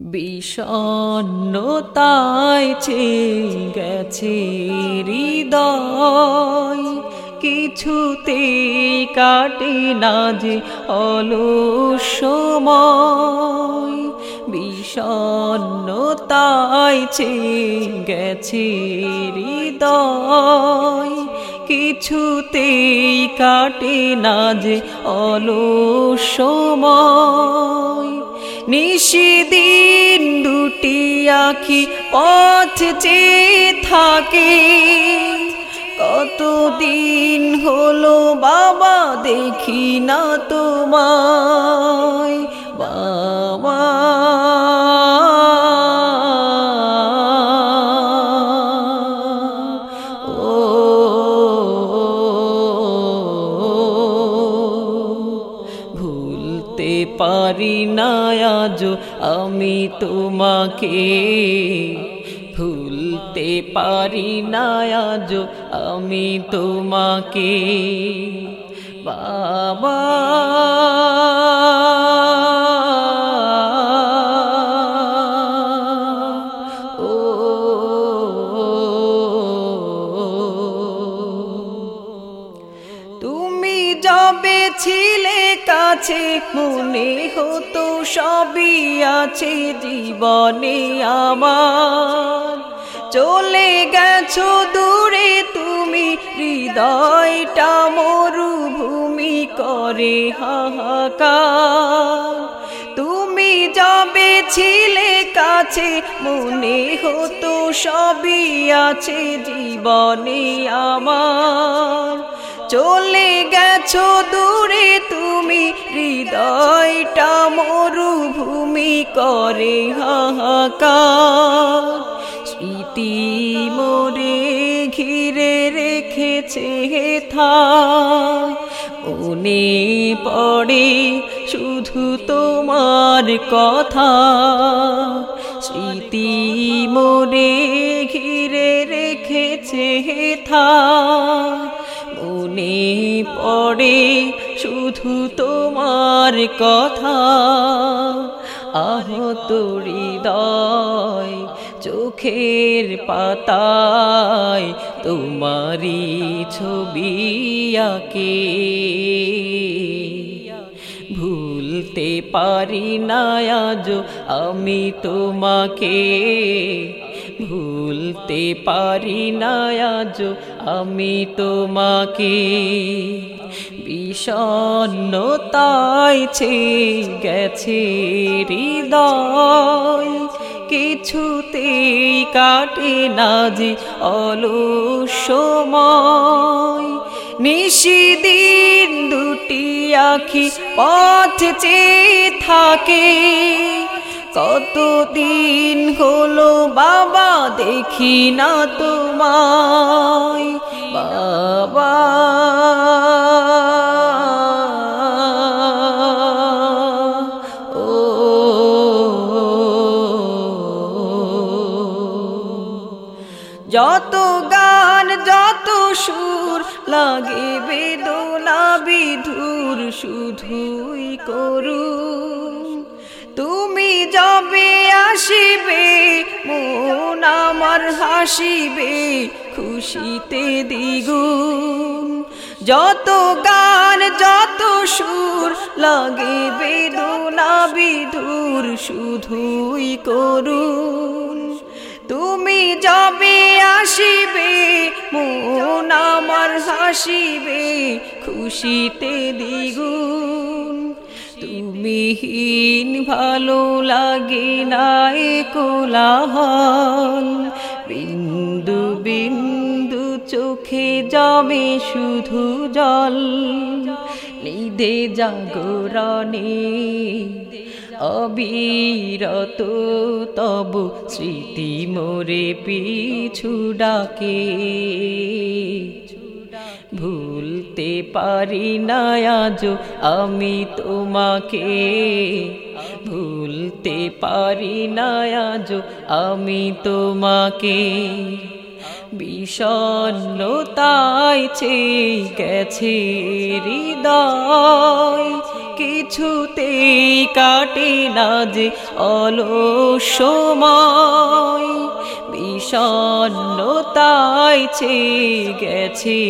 বিষণ্নতায় গেছে হৃদয়। কিছুতে কাটে না যে অলসময়। বিষণ্নতায় গেছে হৃদয়। কিছুতেই কাটে না যে অলসময়। নিশিদিন দুটি আখি পথ চে থাকে। কতদিন হলো বাবা দেখি না তোমায়। পারি না আজ আমি তোমাকে। ভুলতে পারি না আজ আমি তোমাকে। বাবা। তুমি যাবে ছিলে কাছে, মনে হতো সবই আছে জীবনে আমার। চলে গেছো দূরে, তুমি হৃদয়টা মরুভূমি করে হাহাকার। তুমি যাবে ছিলে কাছে, মনে হতো সবই আছে জীবনে আমার। চলে গেছো দূরে, তুমি হৃদয়টা মরুভূমি করে হাহাকার। স্মৃতি মোরে ঘিরে রেখেছে থা মনে পড়ে শুধু তোমার কথা। স্মৃতি পড়ে শুধু তোমার কথা। আহত হৃদয় চোখের পাতায় তোমারি ছবি আঁকে। ভুলতে পারি না আজ আমি তোমাকে। ভুলতে পারি না আজ আমি তোমাকে বিষণ্নতায় ছে গেছে হৃদয়। কিছুতেই কাটে না যে অলসময় নিশিদিন দুটি আখি পথ চে থাকে। কতদিন হলো বাবা দেখি না তোমায়। বাবা। যত গান, যত সুর লাগে বেদনা বিধুর শুধুই করু তুমি যাবে আসিবে, মন আমার হাসিবে, খুশিতে দ্বিগুণ। যত গান, যত সুর লাগে বেদনা বিধুর, শুধুই করুন তুমি যাবে আসিবে, মন আমার হাসিবে, খুশিতে দ্বিগুণ। তুমিহীন ভালো লাগে না কোলাহল। বিন্দু বিন্দু চোখে জমে শুধু জল। নিদে জাগরণে অবিরত তব স্মৃতি মোরে পিছু ডাকে। ভুলতে পারি না আজ আমি তোমাকে। ভুলতে পারি না আজ আমি তোমাকে। বিষণ্নতায় ছে গেছে হৃদয়। কিছুতেই কাটে না যে অলসময়। বিষণ্নতায় ছে গেছে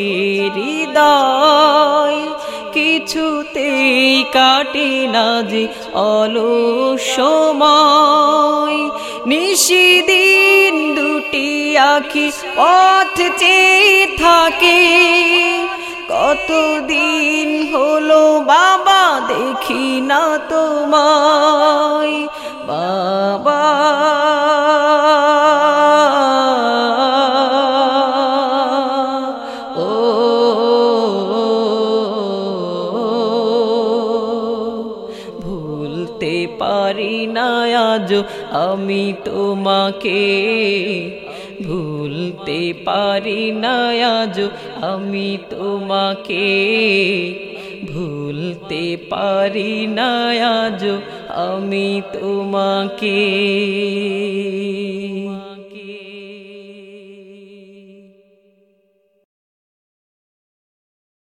হৃদয়। কিছুতেই কাটে না যে অলসময়। নিশিদিন দুটি আখি পথ চেয়ে থাকে। কতদিন তোমায় বাবা। ভুলতে পারি না আজ আমি তোমাকে। ভুলতে পারি না আজ আমি তোমাকে। ভুলতে পারি না আজ আমি তোমাকে।